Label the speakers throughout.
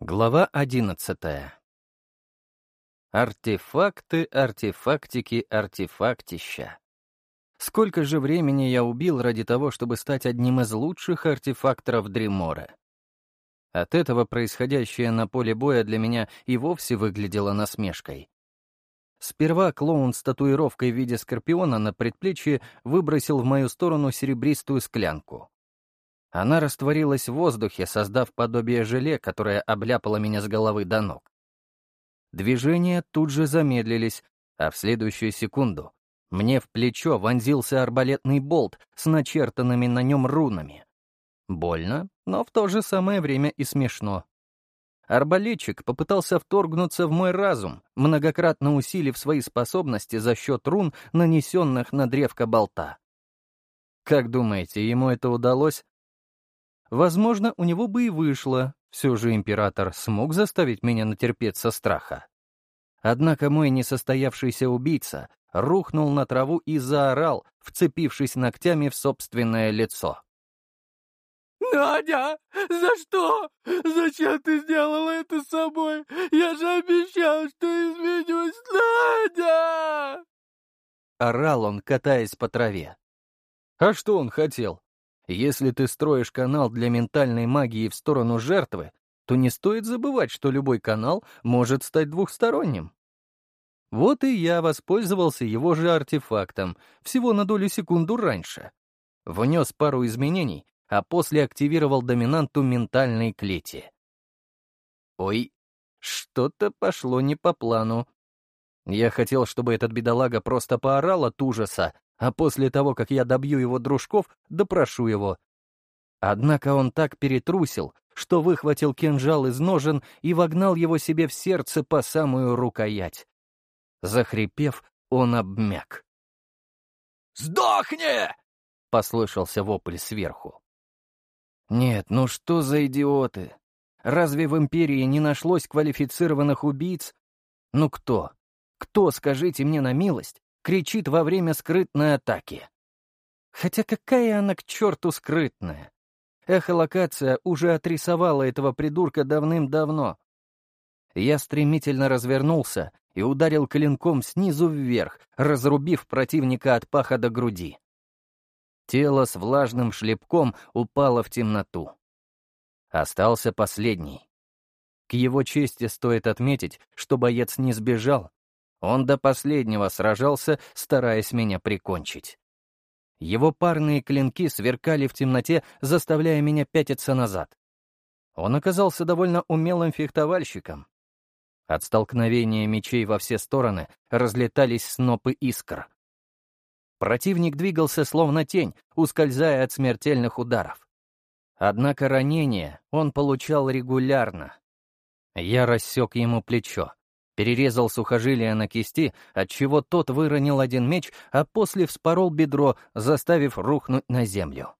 Speaker 1: Глава одиннадцатая. Артефакты, артефактики, артефактища. Сколько же времени я убил ради того, чтобы стать одним из лучших артефакторов Дримора? От этого происходящее на поле боя для меня и вовсе выглядело насмешкой. Сперва клоун с татуировкой в виде скорпиона на предплечье выбросил в мою сторону серебристую склянку. Она растворилась в воздухе, создав подобие желе, которое обляпало меня с головы до ног. Движения тут же замедлились, а в следующую секунду мне в плечо вонзился арбалетный болт с начертанными на нем рунами. Больно, но в то же самое время и смешно. Арбалетчик попытался вторгнуться в мой разум, многократно усилив свои способности за счет рун, нанесенных на древко болта. Как думаете, ему это удалось? Возможно, у него бы и вышло, все же император смог заставить меня натерпеться страха. Однако мой несостоявшийся убийца рухнул на траву и заорал, вцепившись ногтями в собственное лицо.
Speaker 2: «Надя, за что? Зачем ты сделала это с собой? Я же обещал, что изменюсь, Надя!»
Speaker 1: Орал он, катаясь по траве. А что он хотел? Если ты строишь канал для ментальной магии в сторону жертвы, то не стоит забывать, что любой канал может стать двухсторонним. Вот и я воспользовался его же артефактом, всего на долю секунду раньше. Внес пару изменений, а после активировал доминанту ментальной клети. Ой, что-то пошло не по плану. Я хотел, чтобы этот бедолага просто поорал от ужаса, а после того, как я добью его дружков, допрошу его. Однако он так перетрусил, что выхватил кинжал из ножен и вогнал его себе в сердце по самую рукоять. Захрипев, он обмяк.
Speaker 2: «Сдохни!» — послышался вопль сверху.
Speaker 1: «Нет, ну что за идиоты? Разве в Империи не нашлось квалифицированных убийц? Ну кто? Кто, скажите мне на милость, кричит во время скрытной атаки. Хотя какая она к черту скрытная? Эхолокация уже отрисовала этого придурка давным-давно. Я стремительно развернулся и ударил клинком снизу вверх, разрубив противника от паха до груди. Тело с влажным шлепком упало в темноту. Остался последний. К его чести стоит отметить, что боец не сбежал, он до последнего сражался, стараясь меня прикончить. Его парные клинки сверкали в темноте, заставляя меня пятиться назад. Он оказался довольно умелым фехтовальщиком. От столкновения мечей во все стороны разлетались снопы искр. Противник двигался словно тень, ускользая от смертельных ударов. Однако ранения он получал регулярно. Я рассек ему плечо, перерезал сухожилия на кисти, отчего тот выронил один меч, а после вспорол бедро, заставив рухнуть на землю.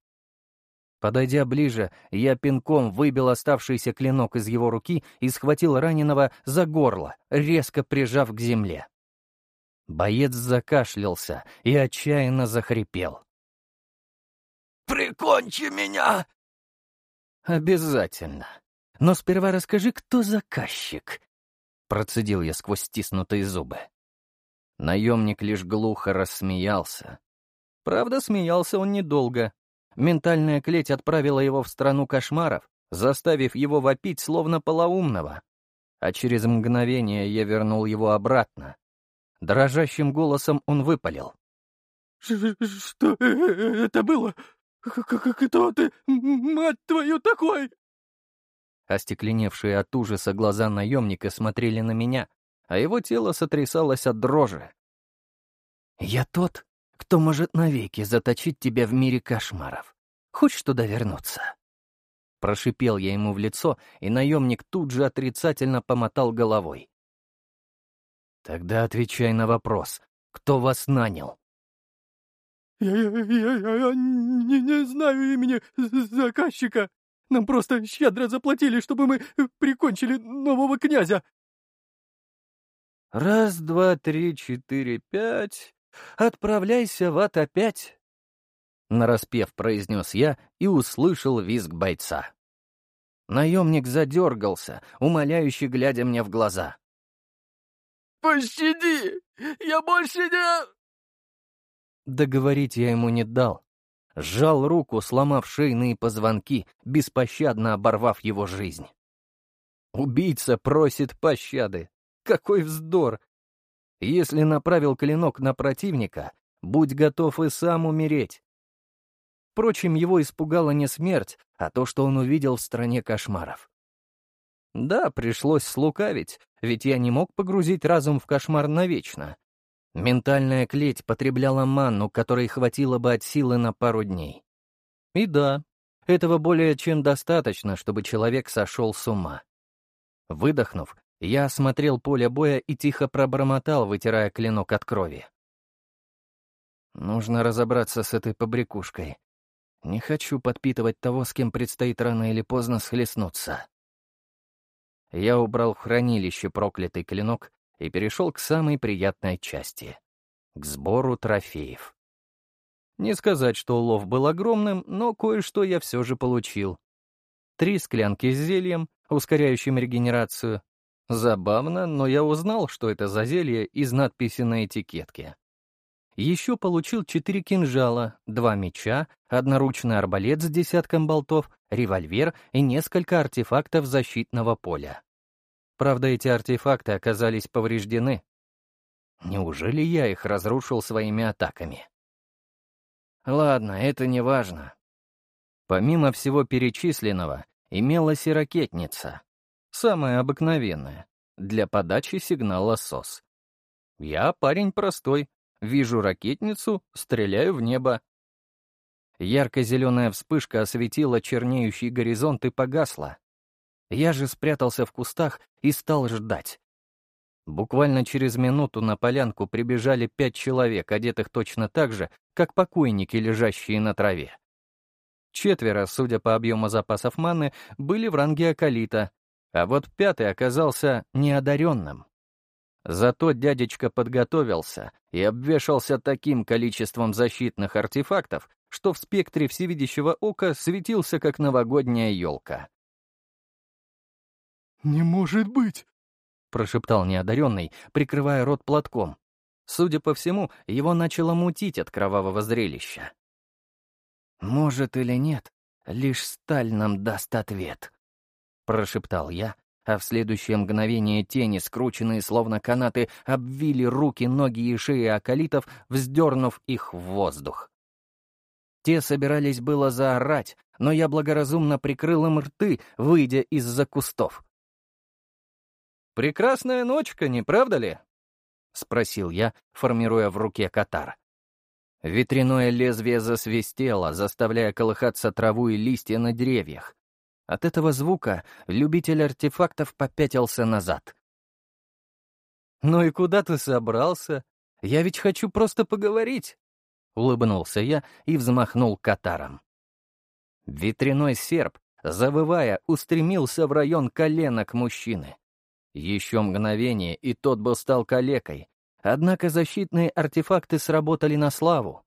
Speaker 1: Подойдя ближе, я пинком выбил оставшийся клинок из его руки и схватил раненого за горло, резко прижав к земле. Боец закашлялся и отчаянно захрипел.
Speaker 2: «Прикончи меня!»
Speaker 1: «Обязательно. Но сперва расскажи, кто заказчик», Процедил я сквозь стиснутые зубы. Наемник лишь глухо рассмеялся. Правда, смеялся он недолго. Ментальная клеть отправила его в страну кошмаров, заставив его вопить словно полоумного. А через мгновение я вернул его обратно. Дрожащим голосом он выпалил.
Speaker 2: «Что это было? Кто ты, мать твою, такой?»
Speaker 1: Остекленевшие от ужаса глаза наемника смотрели на меня, а его тело сотрясалось от дрожи. «Я тот, кто может навеки заточить тебя в мире кошмаров. Хочешь туда вернуться?» Прошипел я ему в лицо, и наемник тут же отрицательно помотал головой. «Тогда отвечай на вопрос. Кто вас нанял?»
Speaker 2: «Я, я, я, я не, не знаю имени заказчика», нам просто щедро заплатили, чтобы мы э, прикончили нового князя!»
Speaker 1: «Раз, два, три, четыре, пять. Отправляйся в ад опять!» Нараспев произнес я и услышал визг бойца. Наемник задергался, умоляюще глядя мне в глаза.
Speaker 2: «Пощади! Я больше не...»
Speaker 1: Договорить я ему не дал. Сжал руку, сломав шейные позвонки, беспощадно оборвав его жизнь. Убийца просит пощады. Какой вздор! Если направил клинок на противника, будь готов и сам умереть. Впрочем, его испугала не смерть, а то, что он увидел в стране кошмаров. Да, пришлось слукавить, ведь я не мог погрузить разум в кошмар навечно. Ментальная клеть потребляла манну, которой хватило бы от силы на пару дней. И да, этого более чем достаточно, чтобы человек сошел с ума. Выдохнув, я осмотрел поле боя и тихо пробормотал, вытирая клинок от крови. Нужно разобраться с этой побрякушкой. Не хочу подпитывать того, с кем предстоит рано или поздно схлестнуться. Я убрал в хранилище проклятый клинок и перешел к самой приятной части — к сбору трофеев. Не сказать, что улов был огромным, но кое-что я все же получил. Три склянки с зельем, ускоряющим регенерацию. Забавно, но я узнал, что это за зелье из надписи на этикетке. Еще получил четыре кинжала, два меча, одноручный арбалет с десятком болтов, револьвер и несколько артефактов защитного поля. Правда, эти артефакты оказались повреждены. Неужели я их разрушил своими атаками? Ладно, это не важно. Помимо всего перечисленного, имелась и ракетница. Самая обыкновенная, для подачи сигнала СОС. Я парень простой, Вижу ракетницу, стреляю в небо. Ярко-зеленая вспышка осветила чернеющий горизонт и погасла. Я же спрятался в кустах и стал ждать. Буквально через минуту на полянку прибежали пять человек, одетых точно так же, как покойники, лежащие на траве. Четверо, судя по объему запасов маны, были в ранге Акалита, а вот пятый оказался неодаренным. Зато дядечка подготовился и обвешался таким количеством защитных артефактов, что в спектре всевидящего ока светился, как новогодняя елка.
Speaker 2: «Не может быть!»
Speaker 1: — прошептал неодаренный, прикрывая рот платком. Судя по всему, его начало мутить от кровавого зрелища. «Может или нет, лишь сталь нам даст ответ», — прошептал я, а в следующее мгновение тени, скрученные словно канаты, обвили руки, ноги и шеи околитов, вздернув их в воздух. Те собирались было заорать, но я благоразумно прикрыл им рты, выйдя из-за кустов. «Прекрасная ночка, не правда ли?» — спросил я, формируя в руке катар. Ветряное лезвие засвистело, заставляя колыхаться траву и листья на деревьях. От этого звука любитель артефактов попятился назад. «Ну и куда ты собрался? Я ведь хочу просто поговорить!» Улыбнулся я и взмахнул катаром. Ветряной серп, завывая, устремился в район коленок мужчины. Еще мгновение, и тот бы стал калекой. Однако защитные артефакты сработали на славу.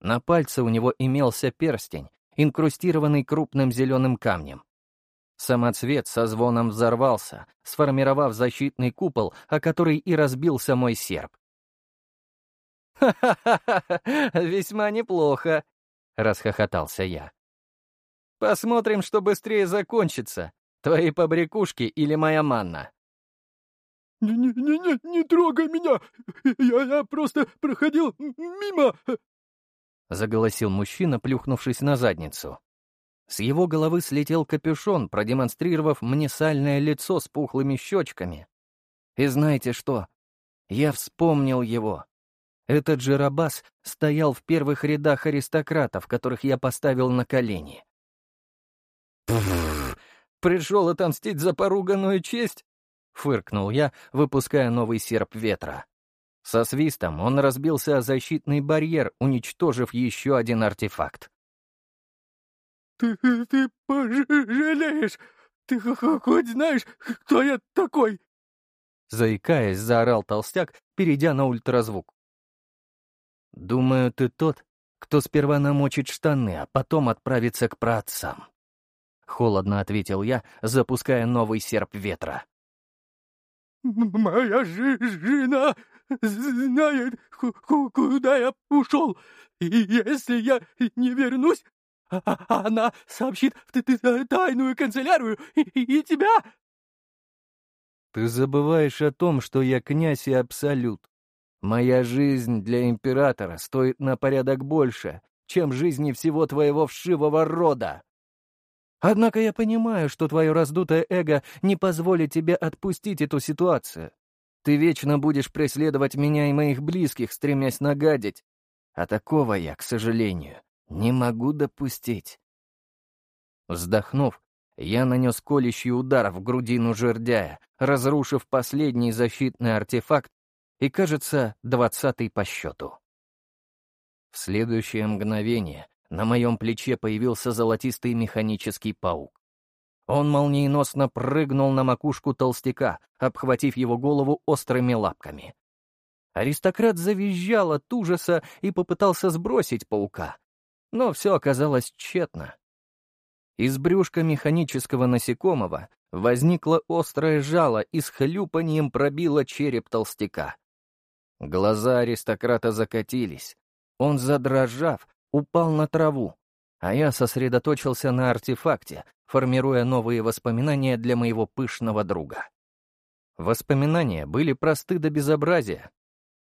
Speaker 1: На пальце у него имелся перстень, инкрустированный крупным зеленым камнем. Самоцвет со звоном взорвался, сформировав защитный купол, о который и разбился мой серп. «Ха-ха-ха! Весьма неплохо!» — расхохотался я. «Посмотрим, что быстрее закончится. Твои побрякушки или моя манна?»
Speaker 2: «Не-не-не, не трогай меня! Я, я просто проходил мимо!»
Speaker 1: — заголосил мужчина, плюхнувшись на задницу. С его головы слетел капюшон, продемонстрировав мне сальное лицо с пухлыми щечками. И знаете что? Я вспомнил его. Этот Жиробас стоял в первых рядах аристократов, которых я поставил на колени. «Пришел отомстить за поруганную честь?» — фыркнул я, выпуская новый серп ветра. Со свистом он разбился о защитный барьер, уничтожив еще один артефакт.
Speaker 2: «Ты, ты пожалеешь! Ты хоть знаешь, кто я такой?»
Speaker 1: Заикаясь, заорал толстяк, перейдя на ультразвук. «Думаю, ты тот, кто сперва намочит штаны, а потом отправится к праотцам». холодно ответил я, запуская новый серп ветра.
Speaker 2: «Моя жена знает, куда я ушел, и если я не вернусь, а, а, она сообщит в тайную канцелярию и тебя!»
Speaker 1: «Ты забываешь о том, что я князь и абсолют. Моя жизнь для императора стоит на порядок больше, чем жизни всего твоего вшивого рода. Однако я понимаю, что твое раздутое эго не позволит тебе отпустить эту ситуацию. Ты вечно будешь преследовать меня и моих близких, стремясь нагадить. А такого я, к сожалению, не могу допустить. Вздохнув, я нанес колющий удар в грудину жердяя, разрушив последний защитный артефакт и, кажется, двадцатый по счету. В следующее мгновение на моем плече появился золотистый механический паук. Он молниеносно прыгнул на макушку толстяка, обхватив его голову острыми лапками. Аристократ завизжал от ужаса и попытался сбросить паука. Но все оказалось тщетно. Из брюшка механического насекомого возникло острое жало и с хлюпанием пробило череп толстяка. Глаза аристократа закатились, он, задрожав, упал на траву, а я сосредоточился на артефакте, формируя новые воспоминания для моего пышного друга. Воспоминания были просты до безобразия.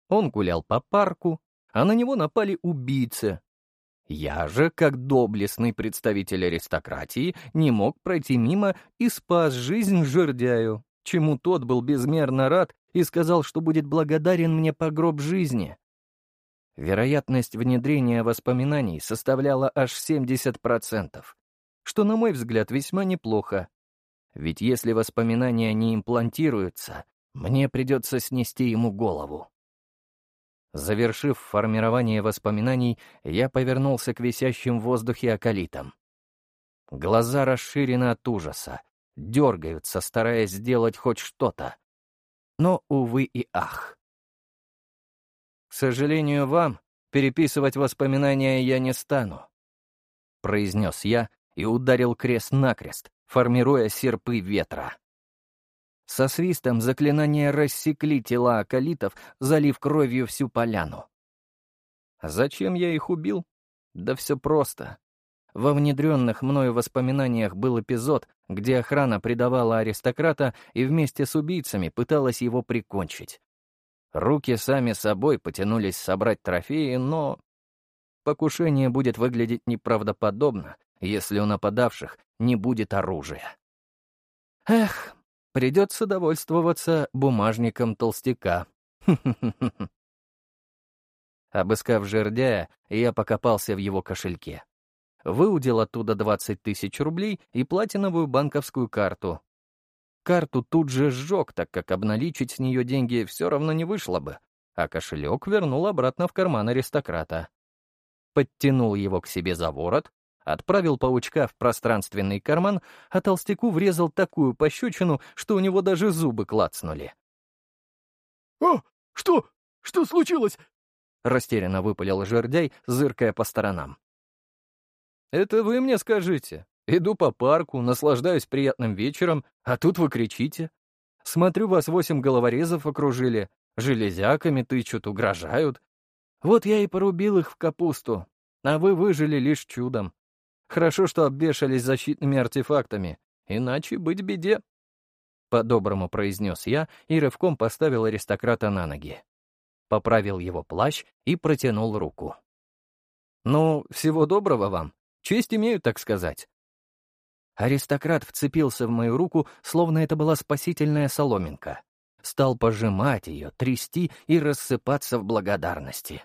Speaker 1: Он гулял по парку, а на него напали убийцы. Я же, как доблестный представитель аристократии, не мог пройти мимо и спас жизнь жердяю, чему тот был безмерно рад и сказал, что будет благодарен мне по гроб жизни. Вероятность внедрения воспоминаний составляла аж 70%, что, на мой взгляд, весьма неплохо. Ведь если воспоминания не имплантируются, мне придется снести ему голову. Завершив формирование воспоминаний, я повернулся к висящим в воздухе околитам. Глаза расширены от ужаса, дергаются, стараясь сделать хоть что-то. Но, увы и ах. Сожалению, вам переписывать воспоминания я не стану», — произнес я и ударил крест-накрест, формируя серпы ветра. Со свистом заклинания рассекли тела околитов, залив кровью всю поляну. Зачем я их убил? Да все просто. Во внедренных мною воспоминаниях был эпизод, где охрана предавала аристократа и вместе с убийцами пыталась его прикончить. Руки сами собой потянулись собрать трофеи, но... Покушение будет выглядеть неправдоподобно, если у нападавших не будет оружия. Эх, придется довольствоваться бумажником толстяка. Обыскав жердяя, я покопался в его кошельке. Выудил оттуда 20 тысяч рублей и платиновую банковскую карту, Карту тут же сжег, так как обналичить с нее деньги все равно не вышло бы, а кошелек вернул обратно в карман аристократа. Подтянул его к себе за ворот, отправил паучка в пространственный карман, а толстяку врезал такую пощечину, что у него даже зубы клацнули.
Speaker 2: «О, что? Что случилось?»
Speaker 1: — растерянно выпалил жердяй, зыркая по сторонам. «Это вы мне скажите. Иду по парку, наслаждаюсь приятным вечером, а тут вы кричите. Смотрю, вас восемь головорезов окружили, железяками тычут, угрожают. Вот я и порубил их в капусту, а вы выжили лишь чудом. Хорошо, что обвешались защитными артефактами, иначе быть беде. По-доброму произнес я и рывком поставил аристократа на ноги. Поправил его плащ и протянул руку. «Ну, всего доброго вам. Честь имею, так сказать. Аристократ вцепился в мою руку, словно это была спасительная соломинка. Стал пожимать ее, трясти и рассыпаться в благодарности.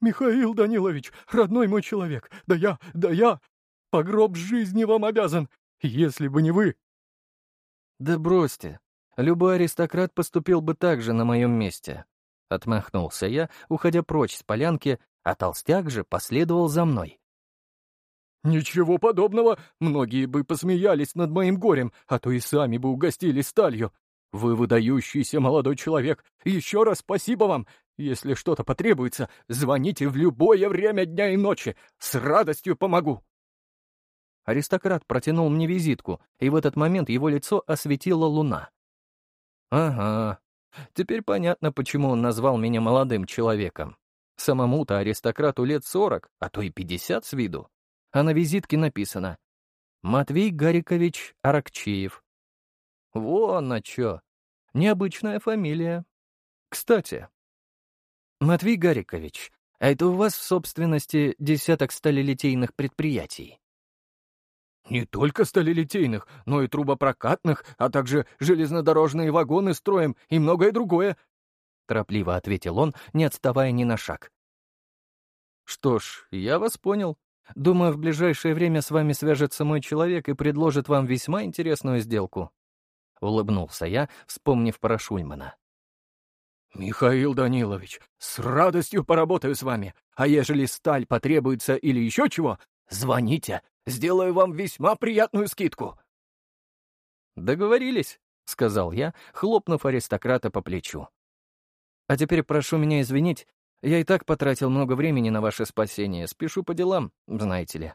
Speaker 2: «Михаил Данилович, родной мой человек, да я, да я, по гроб жизни вам обязан, если бы не вы!»
Speaker 1: «Да бросьте, любой аристократ поступил бы так же на моем месте», — отмахнулся я, уходя прочь с полянки, а толстяк же последовал за мной.
Speaker 2: «Ничего подобного! Многие бы посмеялись над моим горем, а то и сами бы угостили сталью. Вы выдающийся молодой человек. Еще раз спасибо вам. Если что-то потребуется, звоните в любое время дня и ночи. С радостью помогу!»
Speaker 1: Аристократ протянул мне визитку, и в этот момент его лицо осветила луна. Ага, теперь понятно, почему он назвал меня молодым человеком. Самому-то аристократу лет сорок, а то и пятьдесят с виду. А на визитке написано «Матвей Гарикович Аракчеев». Вон на чё. Необычная фамилия. Кстати, Матвей Гарикович, а это у вас в собственности десяток сталелитейных предприятий?
Speaker 2: Не только сталелитейных, но и трубопрокатных, а также железнодорожные вагоны строим и многое другое, — торопливо ответил он, не отставая ни на шаг.
Speaker 1: «Что ж, я вас понял. Думаю, в ближайшее время с вами свяжется мой человек и предложит вам весьма интересную сделку». Улыбнулся я, вспомнив про Шульмана.
Speaker 2: «Михаил Данилович, с радостью поработаю с вами, а ежели сталь потребуется или еще чего, звоните, сделаю вам весьма приятную скидку».
Speaker 1: «Договорились», — сказал я, хлопнув аристократа по плечу. «А теперь прошу меня извинить, я и так потратил много времени на ваше спасение, спешу по делам, знаете ли».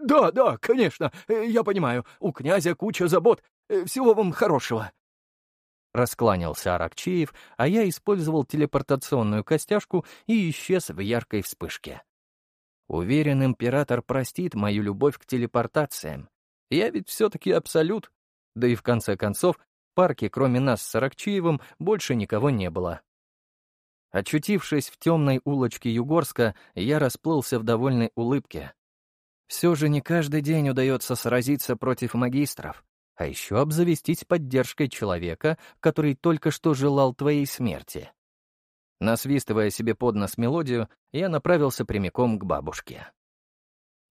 Speaker 2: «Да, да, конечно, э, я понимаю, у князя куча забот, э, всего вам хорошего».
Speaker 1: Раскланялся Аракчеев, а я использовал телепортационную костяшку и исчез в яркой вспышке. Уверен, император простит мою любовь к телепортациям. Я ведь все-таки абсолют. Да и в конце концов, в парке, кроме нас с Аракчеевым, больше никого не было. Очутившись в темной улочке Югорска, я расплылся в довольной улыбке. Все же не каждый день удается сразиться против магистров а еще обзавестись поддержкой человека, который только что желал твоей смерти. Насвистывая себе под нос мелодию, я направился прямиком к бабушке.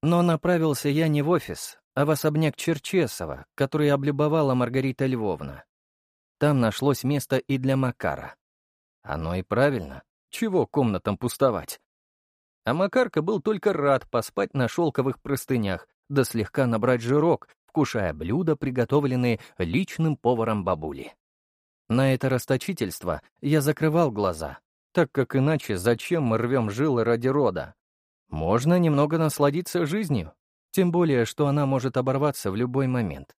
Speaker 1: Но направился я не в офис, а в особняк Черчесова, который облюбовала Маргарита Львовна. Там нашлось место и для Макара. Оно и правильно. Чего комнатам пустовать? А Макарка был только рад поспать на шелковых простынях, да слегка набрать жирок, вкушая блюда, приготовленные личным поваром бабули. На это расточительство я закрывал глаза, так как иначе зачем мы рвем жилы ради рода? Можно немного насладиться жизнью, тем более, что она может оборваться в любой момент.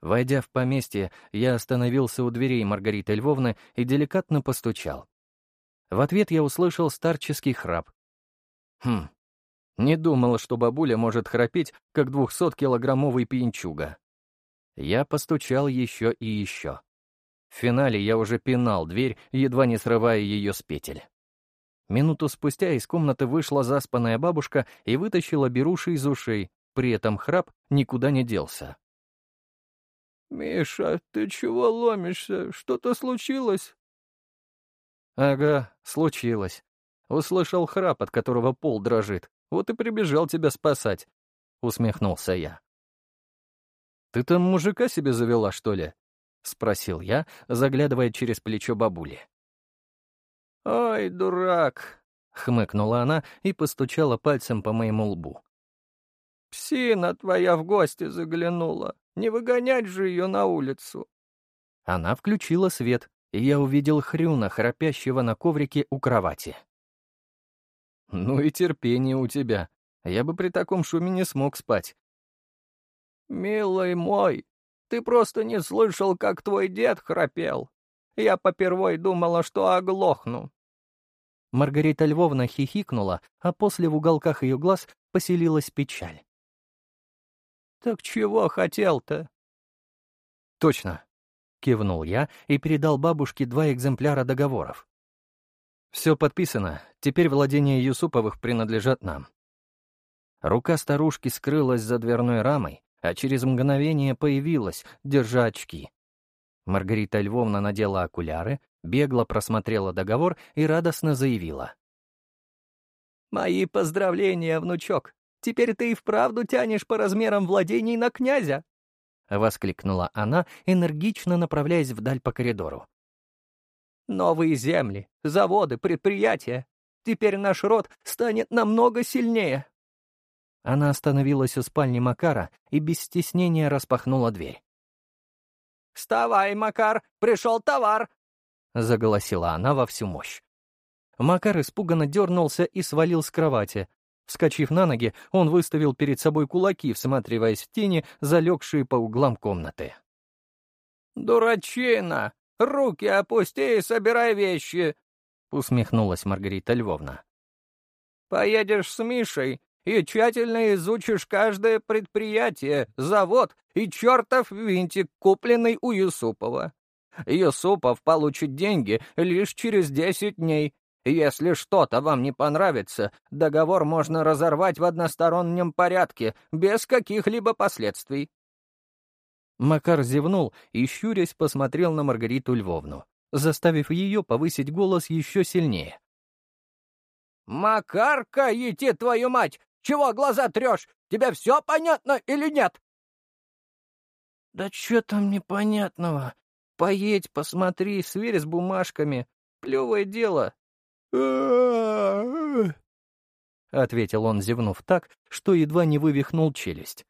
Speaker 1: Войдя в поместье, я остановился у дверей Маргариты Львовны и деликатно постучал. В ответ я услышал старческий храп. Хм, не думала, что бабуля может храпеть, как двухсоткилограммовый пьянчуга. Я постучал еще и еще. В финале я уже пинал дверь, едва не срывая ее с петель. Минуту спустя из комнаты вышла заспанная бабушка и вытащила беруши из ушей, при этом храп никуда не делся.
Speaker 3: «Миша, ты чего ломишься? Что-то случилось?»
Speaker 1: «Ага, случилось. Услышал храп, от которого пол дрожит. Вот и прибежал тебя спасать», — усмехнулся я. «Ты там мужика себе завела, что ли?» — спросил я, заглядывая через плечо бабули.
Speaker 3: «Ой, дурак!»
Speaker 1: — хмыкнула она и постучала пальцем по моему лбу.
Speaker 3: «Псина твоя в гости заглянула. Не выгонять же ее на улицу».
Speaker 1: Она включила свет, и я увидел Хрюна, храпящего на коврике у кровати. Ну и терпение у тебя. Я бы при таком шуме не смог спать.
Speaker 3: «Милый мой, ты просто не слышал, как твой дед храпел. Я попервой думала, что оглохну».
Speaker 1: Маргарита Львовна хихикнула, а после в уголках ее глаз поселилась печаль.
Speaker 3: «Так чего хотел-то?»
Speaker 1: «Точно», — кивнул я и передал бабушке два экземпляра договоров. Все подписано, теперь владения Юсуповых принадлежат нам. Рука старушки скрылась за дверной рамой, а через мгновение появилась, держа очки. Маргарита Львовна надела окуляры, бегло просмотрела договор и радостно заявила.
Speaker 3: «Мои поздравления, внучок! Теперь ты и вправду тянешь по размерам владений на князя!»
Speaker 1: — воскликнула она, энергично направляясь вдаль по коридору.
Speaker 3: Новые земли, заводы, предприятия. Теперь наш род станет намного сильнее».
Speaker 1: Она остановилась у спальни Макара и без стеснения распахнула дверь.
Speaker 3: «Вставай, Макар, пришел товар!» — заголосила она во всю мощь.
Speaker 1: Макар испуганно дернулся и свалил с кровати. Вскочив на ноги, он выставил перед собой кулаки, всматриваясь в тени, залегшие по углам комнаты.
Speaker 3: «Дурачина! Руки опусти и собирай вещи!» — усмехнулась Маргарита Львовна. «Поедешь с Мишей и тщательно изучишь каждое предприятие, завод и чертов винтик, купленный у Юсупова. Юсупов получит деньги лишь через десять дней. Если что-то вам не понравится, договор можно разорвать в одностороннем порядке, без каких-либо последствий».
Speaker 1: Макар зевнул и, щурясь, посмотрел на Маргариту Львовну, заставив ее повысить голос еще сильнее.
Speaker 3: «Макарка, ети твою мать! Чего глаза трешь? Тебе все понятно или нет?»
Speaker 1: «Да что там непонятного? Поедь, посмотри, сверь с бумажками. Плевое дело». Ответил он, зевнув так, что едва не вывихнул челюсть.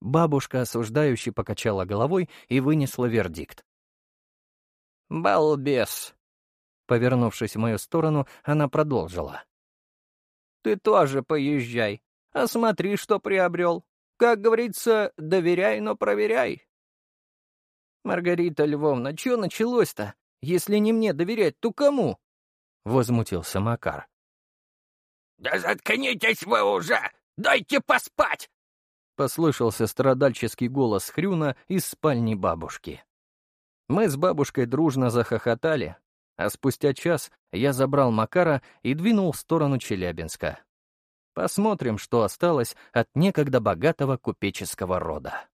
Speaker 1: Бабушка осуждающе покачала головой и вынесла вердикт.
Speaker 3: «Балбес!» Повернувшись в мою сторону, она продолжила. «Ты тоже поезжай. Осмотри, что приобрел. Как говорится, доверяй, но проверяй».
Speaker 1: «Маргарита Львовна, что началось-то? Если не мне доверять, то кому?» — возмутился Макар.
Speaker 3: «Да заткнитесь вы уже! Дайте поспать!»
Speaker 1: — послышался страдальческий голос Хрюна из спальни бабушки. Мы с бабушкой дружно захохотали, а спустя час я забрал Макара и двинул в сторону Челябинска. Посмотрим, что осталось от некогда богатого купеческого рода.